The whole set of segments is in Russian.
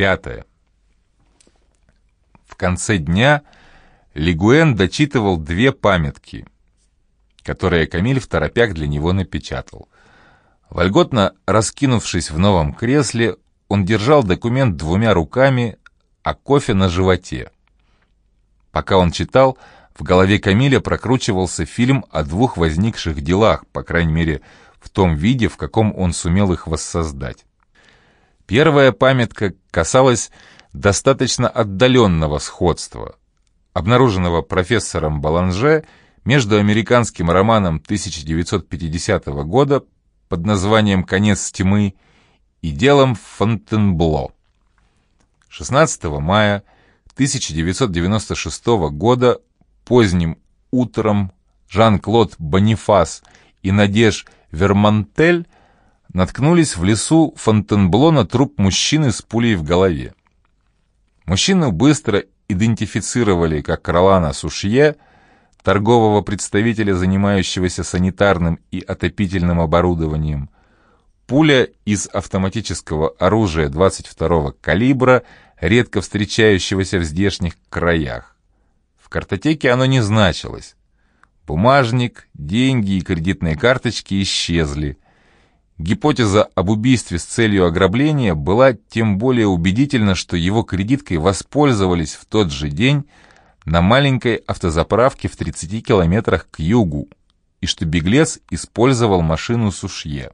Пятое. В конце дня Лигуэн дочитывал две памятки, которые Камиль в торопях для него напечатал. Вольготно раскинувшись в новом кресле, он держал документ двумя руками, а кофе на животе. Пока он читал, в голове Камиля прокручивался фильм о двух возникших делах, по крайней мере, в том виде, в каком он сумел их воссоздать. Первая памятка касалась достаточно отдаленного сходства, обнаруженного профессором Баланже между американским романом 1950 года под названием «Конец тьмы» и делом Фонтенбло. 16 мая 1996 года поздним утром Жан-Клод Бонифас и Надеж Вермантель наткнулись в лесу Фонтенбло на труп мужчины с пулей в голове. Мужчину быстро идентифицировали как Ролана Сушье, торгового представителя, занимающегося санитарным и отопительным оборудованием. Пуля из автоматического оружия 22-го калибра, редко встречающегося в здешних краях. В картотеке оно не значилось. Бумажник, деньги и кредитные карточки исчезли. Гипотеза об убийстве с целью ограбления была тем более убедительна, что его кредиткой воспользовались в тот же день на маленькой автозаправке в 30 километрах к югу, и что беглец использовал машину Сушье.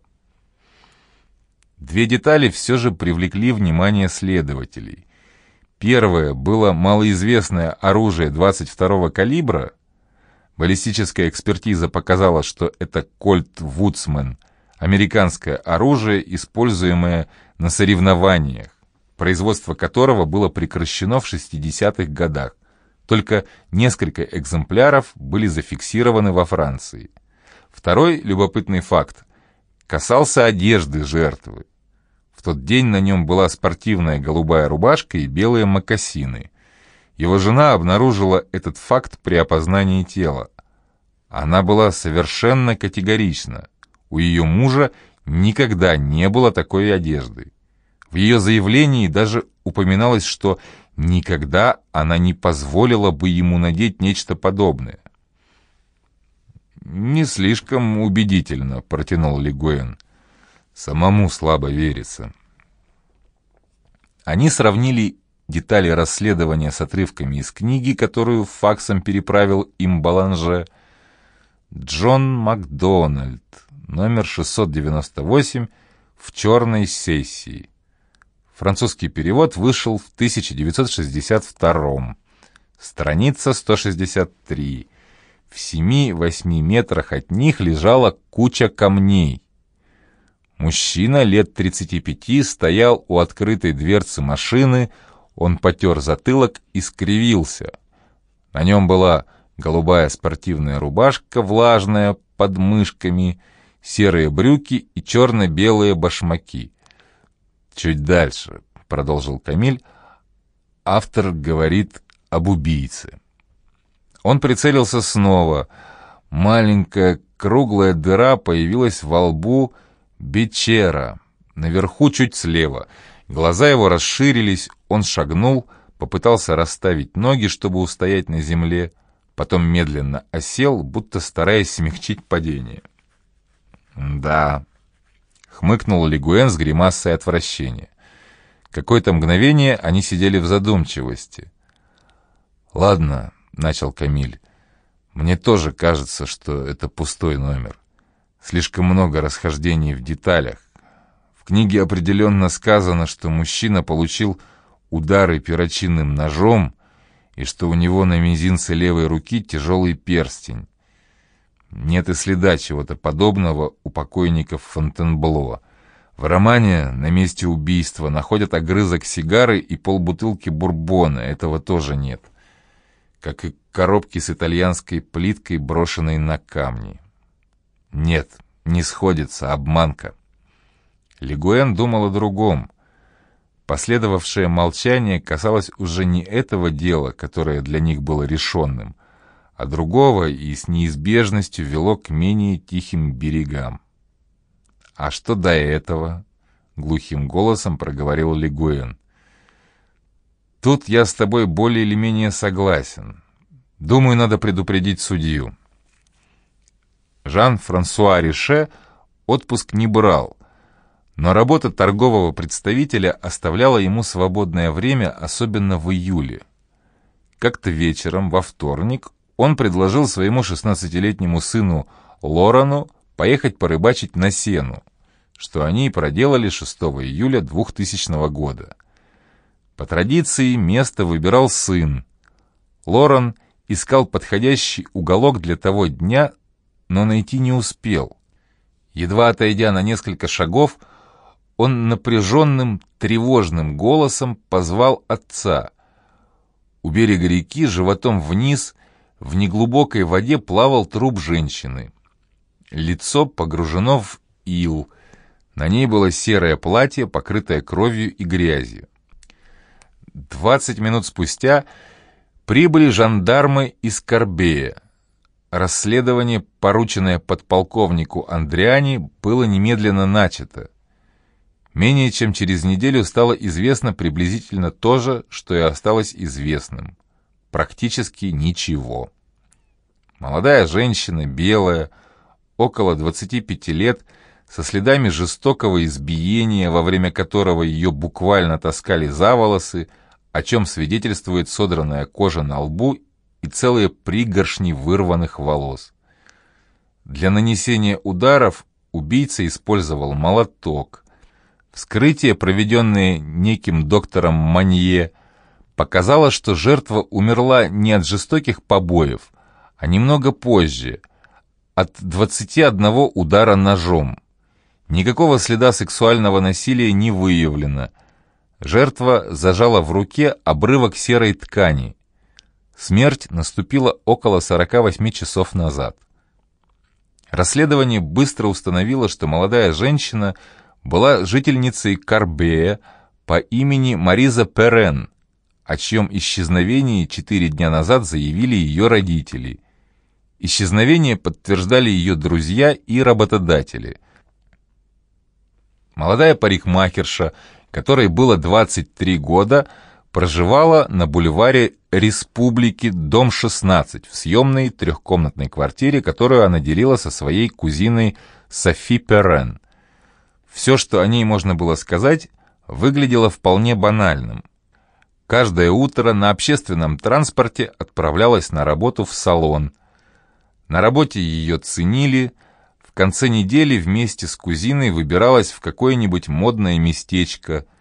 Две детали все же привлекли внимание следователей. Первое было малоизвестное оружие 22-го калибра. Баллистическая экспертиза показала, что это Кольт Вудсмен, американское оружие, используемое на соревнованиях, производство которого было прекращено в 60-х годах. Только несколько экземпляров были зафиксированы во Франции. Второй любопытный факт касался одежды жертвы. В тот день на нем была спортивная голубая рубашка и белые мокасины. Его жена обнаружила этот факт при опознании тела. Она была совершенно категорична. У ее мужа никогда не было такой одежды. В ее заявлении даже упоминалось, что никогда она не позволила бы ему надеть нечто подобное. «Не слишком убедительно», — протянул Лигуэн. «Самому слабо верится». Они сравнили детали расследования с отрывками из книги, которую факсом переправил им Баланже. Джон Макдональд, номер 698, в черной сессии. Французский перевод вышел в 1962 Страница 163. В семи-восьми метрах от них лежала куча камней. Мужчина лет 35 стоял у открытой дверцы машины, он потер затылок и скривился. На нем была голубая спортивная рубашка, влажная, под мышками, серые брюки и черно-белые башмаки. Чуть дальше, продолжил Камиль, автор говорит об убийце. Он прицелился снова. Маленькая круглая дыра появилась во лбу Бичера, наверху чуть слева. Глаза его расширились, он шагнул, попытался расставить ноги, чтобы устоять на земле, потом медленно осел, будто стараясь смягчить падение. «Да», хмыкнул Лигуэн с гримасой отвращения. Какое-то мгновение они сидели в задумчивости. «Ладно», — начал Камиль, — «мне тоже кажется, что это пустой номер. Слишком много расхождений в деталях. В книге определенно сказано, что мужчина получил удары перочинным ножом и что у него на мизинце левой руки тяжелый перстень. Нет и следа чего-то подобного у покойников Фонтенбло. В романе на месте убийства находят огрызок сигары и полбутылки бурбона, этого тоже нет. Как и коробки с итальянской плиткой, брошенной на камни. Нет, не сходится, обманка. Лигуэн думал о другом. Последовавшее молчание касалось уже не этого дела, которое для них было решенным — а другого и с неизбежностью вело к менее тихим берегам. «А что до этого?» — глухим голосом проговорил Лигуэн. Тут я с тобой более или менее согласен. Думаю, надо предупредить судью. Жан-Франсуа Рише отпуск не брал, но работа торгового представителя оставляла ему свободное время, особенно в июле. Как-то вечером, во вторник, он предложил своему 16-летнему сыну Лорану поехать порыбачить на Сену, что они и проделали 6 июля 2000 года. По традиции место выбирал сын. Лоран искал подходящий уголок для того дня, но найти не успел. Едва отойдя на несколько шагов, он напряженным, тревожным голосом позвал отца. У берега реки, животом вниз, в неглубокой воде плавал труп женщины. Лицо погружено в ил. На ней было серое платье, покрытое кровью и грязью. Двадцать минут спустя прибыли жандармы из Корбея. Расследование, порученное подполковнику Андриани, было немедленно начато. Менее чем через неделю стало известно приблизительно то же, что и осталось известным. Практически ничего. Молодая женщина, белая, около 25 лет, со следами жестокого избиения, во время которого ее буквально таскали за волосы, о чем свидетельствует содранная кожа на лбу и целые пригоршни вырванных волос. Для нанесения ударов убийца использовал молоток. Вскрытие, проведенное неким доктором Манье, показало, что жертва умерла не от жестоких побоев, а немного позже, от 21 удара ножом. Никакого следа сексуального насилия не выявлено. Жертва зажала в руке обрывок серой ткани. Смерть наступила около 48 часов назад. Расследование быстро установило, что молодая женщина была жительницей Карбея по имени Мариза Перен, о чьем исчезновении четыре дня назад заявили ее родители. Исчезновение подтверждали ее друзья и работодатели. Молодая парикмахерша, которой было 23 года, проживала на бульваре Республики, дом 16, в съемной трехкомнатной квартире, которую она делила со своей кузиной Софи Перен. Все, что о ней можно было сказать, выглядело вполне банальным. Каждое утро на общественном транспорте отправлялась на работу в салон. На работе ее ценили, в конце недели вместе с кузиной выбиралась в какое-нибудь модное местечко –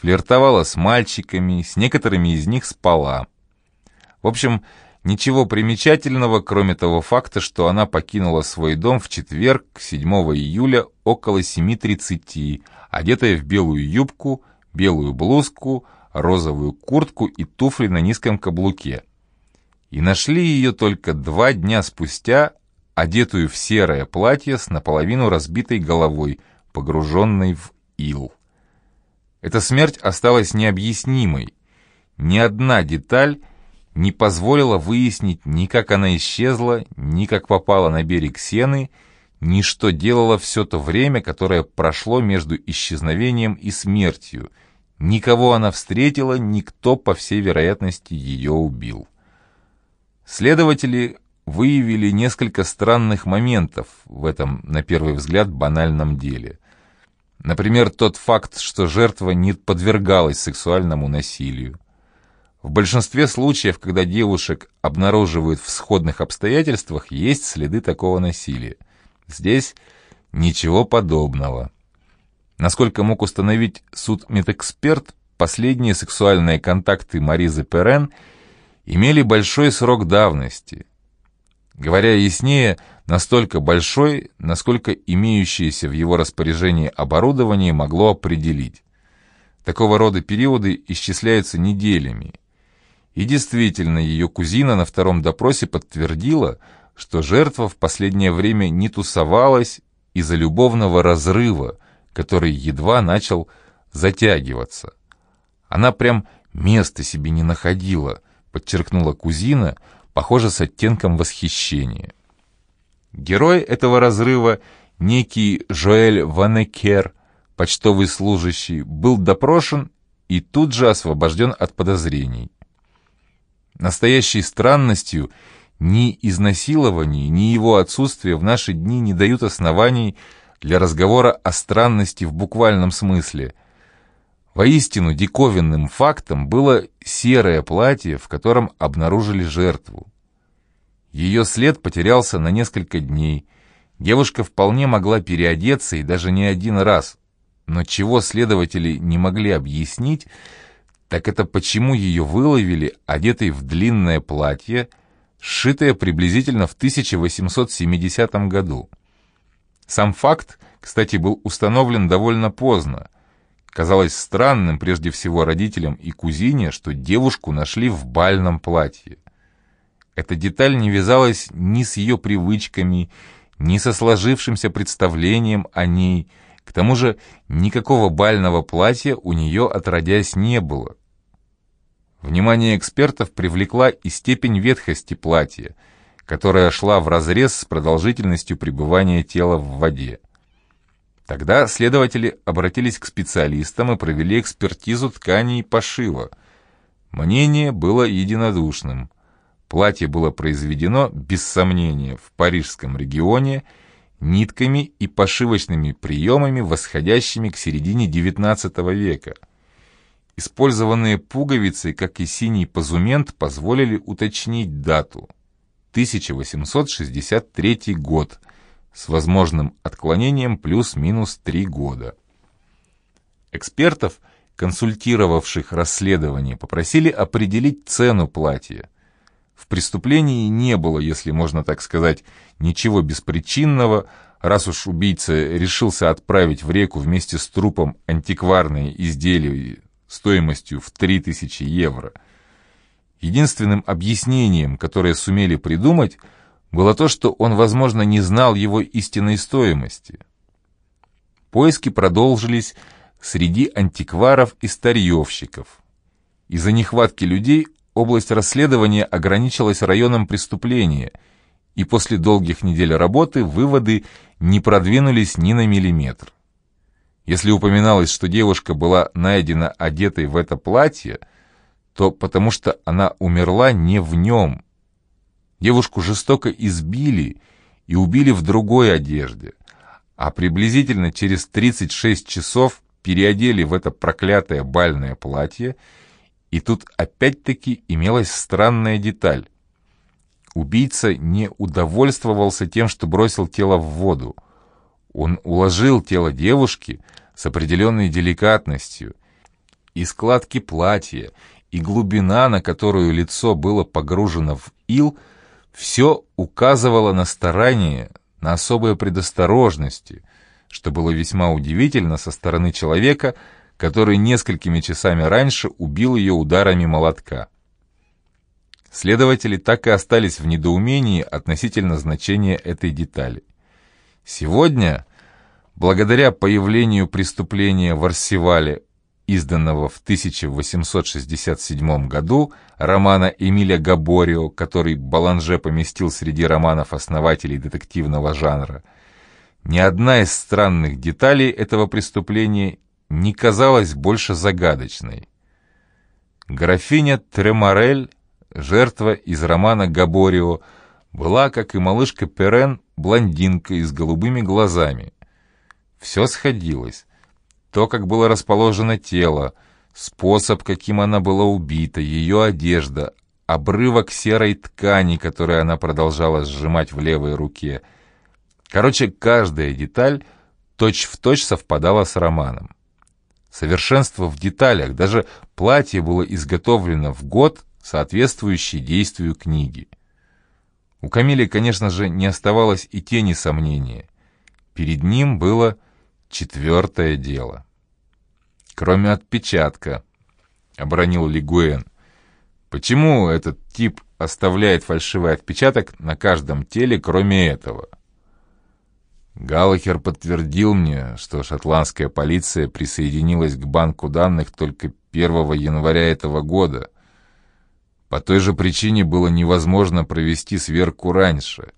флиртовала с мальчиками, с некоторыми из них спала. В общем, ничего примечательного, кроме того факта, что она покинула свой дом в четверг, 7 июля, около 7.30, одетая в белую юбку, белую блузку, розовую куртку и туфли на низком каблуке. И нашли ее только два дня спустя, одетую в серое платье с наполовину разбитой головой, погруженной в ил. Эта смерть осталась необъяснимой. Ни одна деталь не позволила выяснить ни как она исчезла, ни как попала на берег Сены, ни что делала все то время, которое прошло между исчезновением и смертью. Никого она встретила, никто, по всей вероятности, ее убил. Следователи выявили несколько странных моментов в этом, на первый взгляд, банальном деле – Например, тот факт, что жертва не подвергалась сексуальному насилию. В большинстве случаев, когда девушек обнаруживают в сходных обстоятельствах, есть следы такого насилия. Здесь ничего подобного. Насколько мог установить суд-медэксперт, последние сексуальные контакты Маризы Перен имели большой срок давности. Говоря яснее, настолько большой, насколько имеющееся в его распоряжении оборудование могло определить. Такого рода периоды исчисляются неделями. И действительно, ее кузина на втором допросе подтвердила, что жертва в последнее время не тусовалась из-за любовного разрыва, который едва начал затягиваться. Она прям места себе не находила, подчеркнула кузина, похоже, с оттенком восхищения. Герой этого разрыва, некий Жоэль Ванекер, почтовый служащий, был допрошен и тут же освобожден от подозрений. Настоящей странностью ни изнасилование, ни его отсутствие в наши дни не дают оснований для разговора о странности в буквальном смысле. Воистину диковинным фактом было серое платье, в котором обнаружили жертву. Ее след потерялся на несколько дней. Девушка вполне могла переодеться и даже не один раз. Но чего следователи не могли объяснить, так это почему ее выловили, одетой в длинное платье, сшитое приблизительно в 1870 году. Сам факт, кстати, был установлен довольно поздно. Казалось странным прежде всего родителям и кузине, что девушку нашли в бальном платье. Эта деталь не вязалась ни с ее привычками, ни со сложившимся представлением о ней. К тому же никакого бального платья у нее отродясь не было. Внимание экспертов привлекла и степень ветхости платья, которая шла вразрез с продолжительностью пребывания тела в воде. Тогда следователи обратились к специалистам и провели экспертизу тканей пошива. Мнение было единодушным – Платье было произведено, без сомнения, в парижском регионе нитками и пошивочными приемами, восходящими к середине XIX века. Использованные пуговицы, как и синий позумент, позволили уточнить дату – 1863 год, с возможным отклонением плюс-минус три года. Экспертов, консультировавших расследование, попросили определить цену платья – в преступлении не было, если можно так сказать, ничего беспричинного, раз уж убийца решился отправить в реку вместе с трупом антикварные изделия стоимостью в 3000 евро. Единственным объяснением, которое сумели придумать, было то, что он, возможно, не знал его истинной стоимости. Поиски продолжились среди антикваров и старьевщиков. Из-за нехватки людей область расследования ограничилась районом преступления, и после долгих недель работы выводы не продвинулись ни на миллиметр. Если упоминалось, что девушка была найдена одетой в это платье, то потому что она умерла не в нем. Девушку жестоко избили и убили в другой одежде, а приблизительно через 36 часов переодели в это проклятое бальное платье и тут опять-таки имелась странная деталь. Убийца не удовольствовался тем, что бросил тело в воду. Он уложил тело девушки с определенной деликатностью. И складки платья, и глубина, на которую лицо было погружено в ил, все указывало на старание, на особые предосторожности, что было весьма удивительно со стороны человека, который несколькими часами раньше убил ее ударами молотка. Следователи так и остались в недоумении относительно значения этой детали. Сегодня, благодаря появлению преступления в Арсевале, изданного в 1867 году, романа Эмиля Габорио, который Баланже поместил среди романов основателей детективного жанра, ни одна из странных деталей этого преступления не казалась больше загадочной. Графиня Треморель, жертва из романа Габорио, была, как и малышка Перен, блондинкой с голубыми глазами. Все сходилось. То, как было расположено тело, способ, каким она была убита, ее одежда, обрывок серой ткани, которую она продолжала сжимать в левой руке. Короче, каждая деталь точь-в-точь точь совпадала с романом. Совершенство в деталях, даже платье было изготовлено в год, соответствующий действию книги. У Камиля, конечно же, не оставалось и тени сомнения. Перед ним было четвертое дело. Кроме отпечатка, обронил Лигуэн. Почему этот тип оставляет фальшивый отпечаток на каждом теле, кроме этого? — Галлахер подтвердил мне, что шотландская полиция присоединилась к банку данных только 1 января этого года. По той же причине было невозможно провести сверку раньше.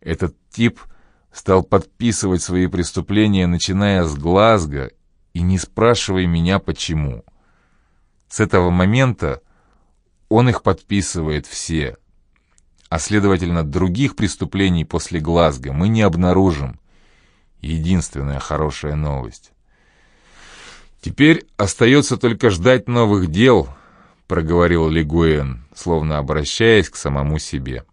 Этот тип стал подписывать свои преступления, начиная с Глазго, и не спрашивай меня почему. С этого момента он их подписывает все, а следовательно, других преступлений после Глазго мы не обнаружим. Единственная хорошая новость. «Теперь остается только ждать новых дел», — проговорил Лигуэн, словно обращаясь к самому себе.